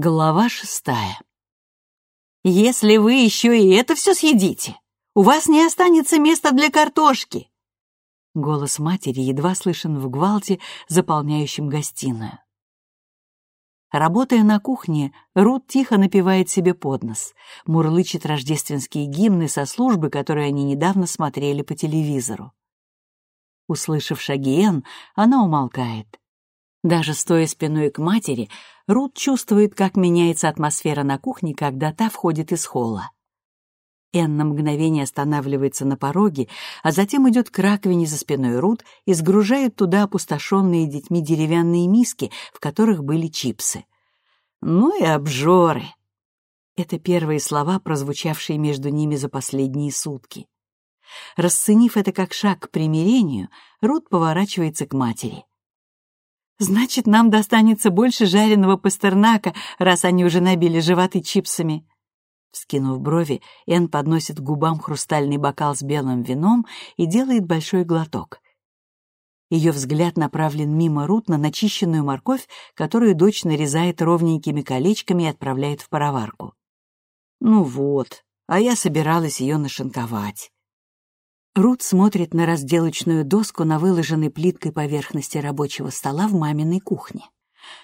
Глава шестая. «Если вы еще и это все съедите, у вас не останется места для картошки!» Голос матери едва слышен в гвалте, заполняющем гостиную. Работая на кухне, Рут тихо напевает себе под нос, мурлычет рождественские гимны со службы, которые они недавно смотрели по телевизору. Услышав шаги Энн, она умолкает. Даже стоя спиной к матери, Рут чувствует, как меняется атмосфера на кухне, когда та входит из холла. Энн на мгновение останавливается на пороге, а затем идет к раковине за спиной Рут и сгружает туда опустошенные детьми деревянные миски, в которых были чипсы. «Ну и обжоры!» Это первые слова, прозвучавшие между ними за последние сутки. Расценив это как шаг к примирению, Рут поворачивается к матери. Значит, нам достанется больше жареного пастернака, раз они уже набили животы чипсами. Вскинув брови, Энн подносит к губам хрустальный бокал с белым вином и делает большой глоток. Ее взгляд направлен мимо Рут на начищенную морковь, которую дочь нарезает ровненькими колечками и отправляет в пароварку. Ну вот, а я собиралась ее нашинковать. Рут смотрит на разделочную доску на выложенной плиткой поверхности рабочего стола в маминой кухне.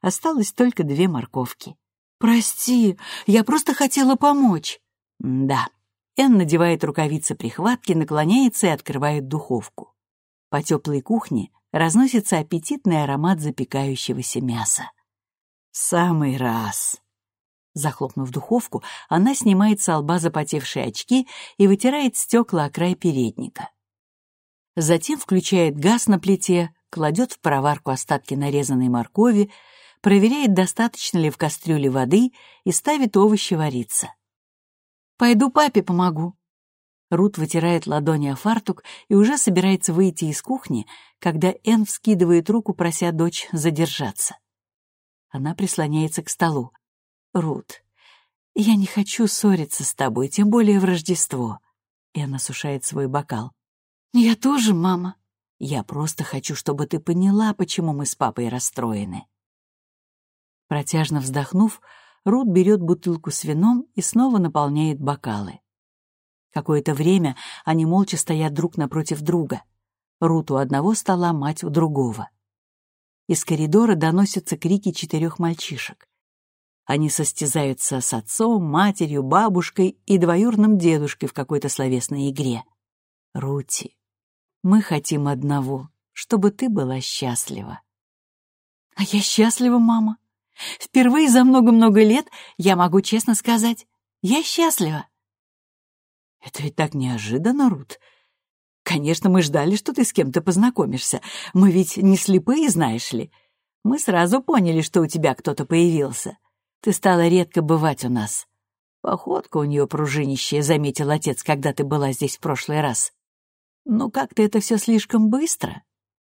Осталось только две морковки. «Прости, я просто хотела помочь». «Да». Энн надевает рукавицы прихватки, наклоняется и открывает духовку. По теплой кухне разносится аппетитный аромат запекающегося мяса. «Самый раз». Захлопнув духовку, она снимает с лба запотевшие очки и вытирает стекла о край передника. Затем включает газ на плите, кладет в пароварку остатки нарезанной моркови, проверяет, достаточно ли в кастрюле воды и ставит овощи вариться. «Пойду папе помогу». Рут вытирает ладони о фартук и уже собирается выйти из кухни, когда Энн вскидывает руку, прося дочь задержаться. Она прислоняется к столу. Рут, я не хочу ссориться с тобой, тем более в Рождество. И она сушает свой бокал. Я тоже, мама. Я просто хочу, чтобы ты поняла, почему мы с папой расстроены. Протяжно вздохнув, Рут берет бутылку с вином и снова наполняет бокалы. Какое-то время они молча стоят друг напротив друга. Рут у одного стола, мать у другого. Из коридора доносятся крики четырех мальчишек. Они состязаются с отцом, матерью, бабушкой и двоюрным дедушкой в какой-то словесной игре. Рути, мы хотим одного, чтобы ты была счастлива. А я счастлива, мама. Впервые за много-много лет я могу честно сказать, я счастлива. Это ведь так неожиданно, Рут. Конечно, мы ждали, что ты с кем-то познакомишься. Мы ведь не слепые, знаешь ли. Мы сразу поняли, что у тебя кто-то появился. Ты стала редко бывать у нас. Походка у нее пружинищая, заметил отец, когда ты была здесь в прошлый раз. Ну, как-то это все слишком быстро.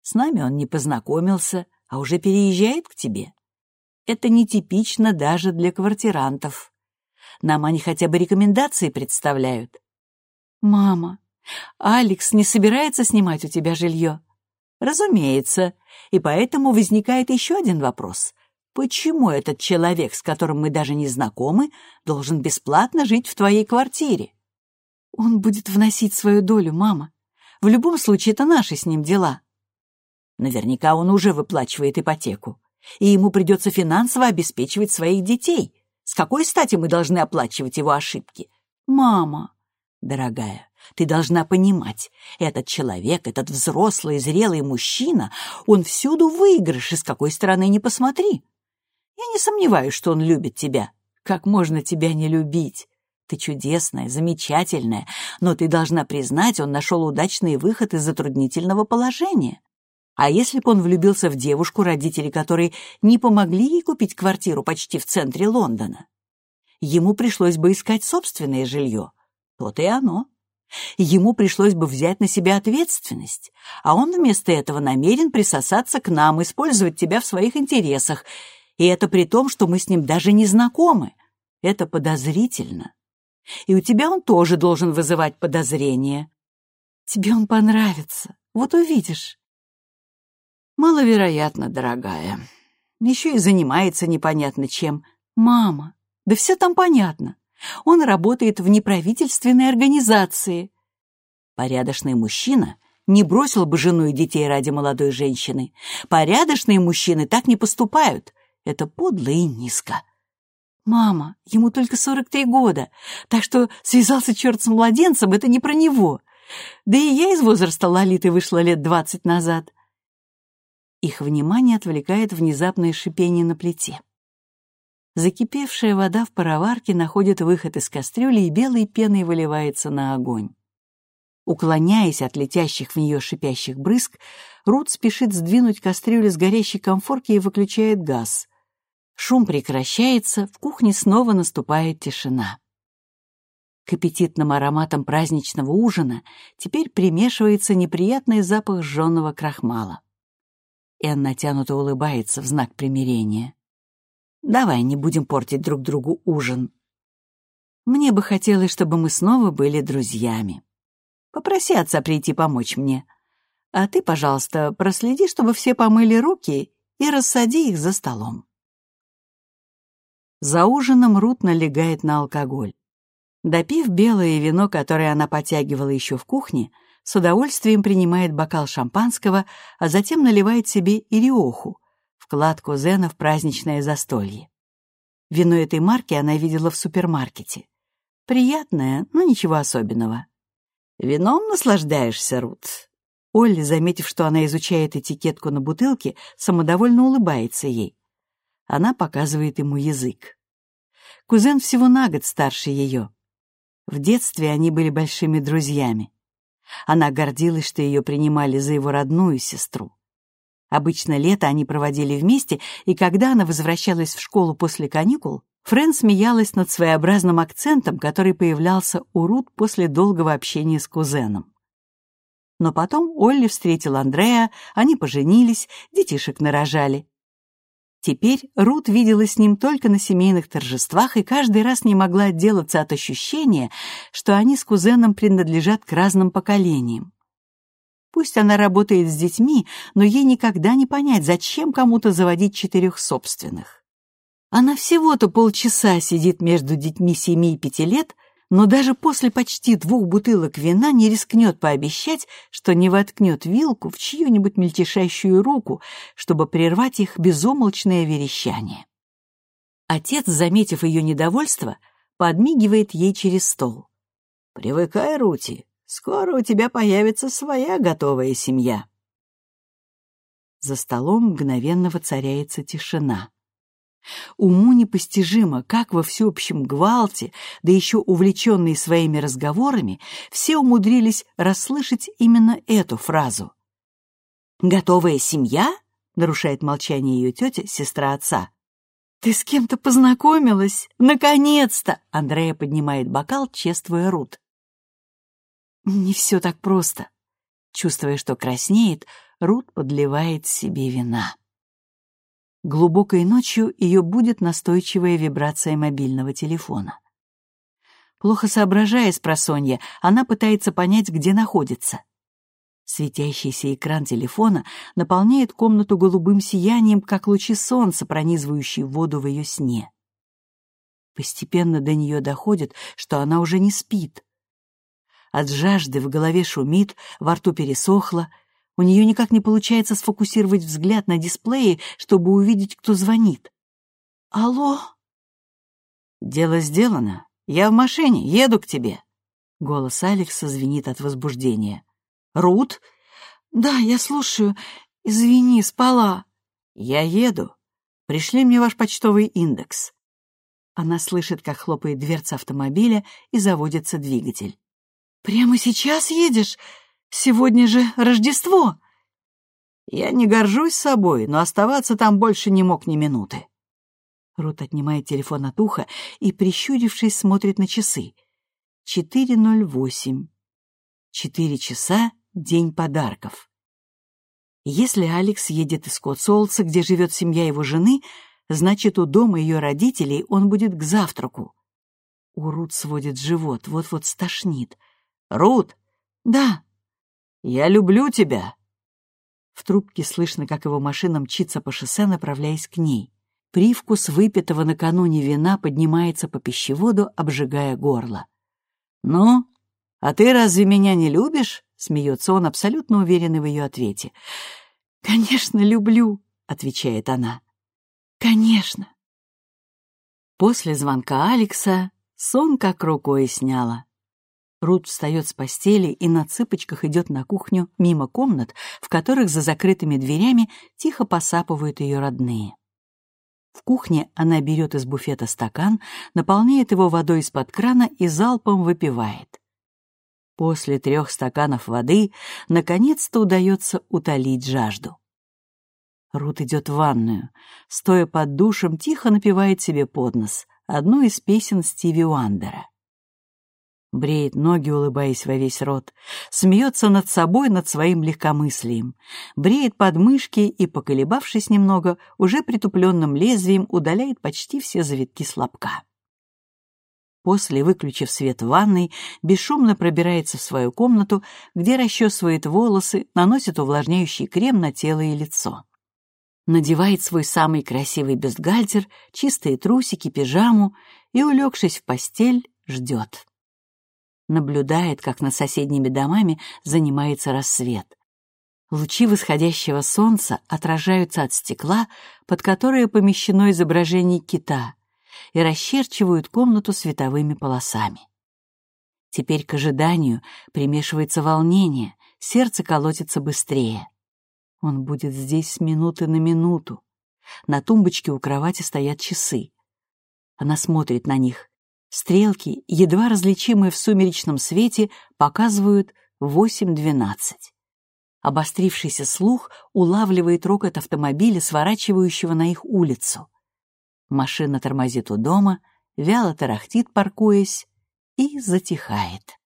С нами он не познакомился, а уже переезжает к тебе. Это нетипично даже для квартирантов. Нам они хотя бы рекомендации представляют. Мама, Алекс не собирается снимать у тебя жилье? Разумеется, и поэтому возникает еще один вопрос. Почему этот человек, с которым мы даже не знакомы, должен бесплатно жить в твоей квартире? Он будет вносить свою долю, мама. В любом случае, это наши с ним дела. Наверняка он уже выплачивает ипотеку, и ему придется финансово обеспечивать своих детей. С какой стати мы должны оплачивать его ошибки? Мама, дорогая, ты должна понимать, этот человек, этот взрослый, зрелый мужчина, он всюду выигрыш, и с какой стороны не посмотри. Я не сомневаюсь, что он любит тебя. Как можно тебя не любить? Ты чудесная, замечательная, но ты должна признать, он нашел удачный выход из затруднительного положения. А если бы он влюбился в девушку, родители которой не помогли ей купить квартиру почти в центре Лондона? Ему пришлось бы искать собственное жилье. То-то и оно. Ему пришлось бы взять на себя ответственность, а он вместо этого намерен присосаться к нам, использовать тебя в своих интересах и это при том, что мы с ним даже не знакомы. Это подозрительно. И у тебя он тоже должен вызывать подозрения. Тебе он понравится, вот увидишь. Маловероятно, дорогая. Еще и занимается непонятно чем. Мама, да все там понятно. Он работает в неправительственной организации. Порядочный мужчина не бросил бы жену и детей ради молодой женщины. Порядочные мужчины так не поступают. Это подло и низко. Мама, ему только 43 года, так что связался черт с младенцем, это не про него. Да и я из возраста Лолиты вышла лет двадцать назад. Их внимание отвлекает внезапное шипение на плите. Закипевшая вода в пароварке находит выход из кастрюли и белой пеной выливается на огонь. Уклоняясь от летящих в нее шипящих брызг, Рут спешит сдвинуть кастрюлю с горящей комфорки и выключает газ. Шум прекращается, в кухне снова наступает тишина. К аппетитным ароматам праздничного ужина теперь примешивается неприятный запах сжженного крахмала. Энн натянуто улыбается в знак примирения. «Давай не будем портить друг другу ужин. Мне бы хотелось, чтобы мы снова были друзьями. Попроси отца прийти помочь мне. А ты, пожалуйста, проследи, чтобы все помыли руки и рассади их за столом». За ужином Рут налегает на алкоголь. Допив белое вино, которое она потягивала еще в кухне, с удовольствием принимает бокал шампанского, а затем наливает себе ириоху, вклад кузена в праздничное застолье. Вино этой марки она видела в супермаркете. Приятное, но ничего особенного. «Вином наслаждаешься, Рут?» Олли, заметив, что она изучает этикетку на бутылке, самодовольно улыбается ей. Она показывает ему язык. Кузен всего на год старше ее. В детстве они были большими друзьями. Она гордилась, что ее принимали за его родную сестру. Обычно лето они проводили вместе, и когда она возвращалась в школу после каникул, Фрэн смеялась над своеобразным акцентом, который появлялся у Рут после долгого общения с кузеном. Но потом Олли встретил Андрея, они поженились, детишек нарожали. Теперь Рут видела с ним только на семейных торжествах и каждый раз не могла отделаться от ощущения, что они с кузеном принадлежат к разным поколениям. Пусть она работает с детьми, но ей никогда не понять, зачем кому-то заводить четырех собственных. Она всего-то полчаса сидит между детьми семи и пяти лет, но даже после почти двух бутылок вина не рискнет пообещать, что не воткнет вилку в чью-нибудь мельтешащую руку, чтобы прервать их безумолчное верещание. Отец, заметив ее недовольство, подмигивает ей через стол. «Привыкай, Рути, скоро у тебя появится своя готовая семья». За столом мгновенно воцаряется тишина. Уму непостижимо, как во всеобщем гвалте, да еще увлеченные своими разговорами, все умудрились расслышать именно эту фразу. «Готовая семья?» — нарушает молчание ее тетя, сестра отца. «Ты с кем-то познакомилась? Наконец-то!» Андрея поднимает бокал, чествуя Рут. «Не все так просто». Чувствуя, что краснеет, Рут подливает себе вина. Глубокой ночью ее будет настойчивая вибрация мобильного телефона. Плохо соображая с просонья, она пытается понять, где находится. Светящийся экран телефона наполняет комнату голубым сиянием, как лучи солнца, пронизывающие воду в ее сне. Постепенно до нее доходит, что она уже не спит. От жажды в голове шумит, во рту пересохло — у нее никак не получается сфокусировать взгляд на дисплее, чтобы увидеть, кто звонит. «Алло?» «Дело сделано. Я в машине, еду к тебе». Голос Алекса звенит от возбуждения. «Рут?» «Да, я слушаю. Извини, спала». «Я еду. Пришли мне ваш почтовый индекс». Она слышит, как хлопает дверца автомобиля и заводится двигатель. «Прямо сейчас едешь? Сегодня же Рождество!» Я не горжусь собой, но оставаться там больше не мог ни минуты. Рут отнимает телефон от уха и, прищурившись, смотрит на часы. Четыре ноль восемь. Четыре часа — день подарков. Если Алекс едет из Котсолса, где живет семья его жены, значит, у дома ее родителей он будет к завтраку. У Рут сводит живот, вот-вот стошнит. «Рут!» «Да!» «Я люблю тебя!» В трубке слышно, как его машина мчится по шоссе, направляясь к ней. Привкус выпитого накануне вина поднимается по пищеводу, обжигая горло. «Ну, а ты разве меня не любишь?» — смеется он, абсолютно уверенный в ее ответе. «Конечно, люблю», — отвечает она. «Конечно». После звонка Алекса сон как рукой сняла. Рут встает с постели и на цыпочках идет на кухню мимо комнат, в которых за закрытыми дверями тихо посапывают ее родные. В кухне она берет из буфета стакан, наполняет его водой из-под крана и залпом выпивает. После трех стаканов воды наконец-то удается утолить жажду. Рут идет в ванную. Стоя под душем, тихо напевает себе под нос одну из песен Стиви Уандера. Бреет ноги, улыбаясь во весь рот, смеется над собой, над своим легкомыслием, бреет подмышки и, поколебавшись немного, уже притупленным лезвием удаляет почти все завитки слабка. После, выключив свет в ванной, бесшумно пробирается в свою комнату, где расчесывает волосы, наносит увлажняющий крем на тело и лицо. Надевает свой самый красивый бюстгальтер, чистые трусики, пижаму и, улегшись в постель, ждет наблюдает, как над соседними домами занимается рассвет. Лучи восходящего солнца отражаются от стекла, под которое помещено изображение кита, и расчерчивают комнату световыми полосами. Теперь к ожиданию примешивается волнение, сердце колотится быстрее. Он будет здесь с минуты на минуту. На тумбочке у кровати стоят часы. Она смотрит на них, Стрелки, едва различимые в сумеречном свете, показывают 8.12. Обострившийся слух улавливает рокот автомобиля, сворачивающего на их улицу. Машина тормозит у дома, вяло тарахтит, паркуясь, и затихает.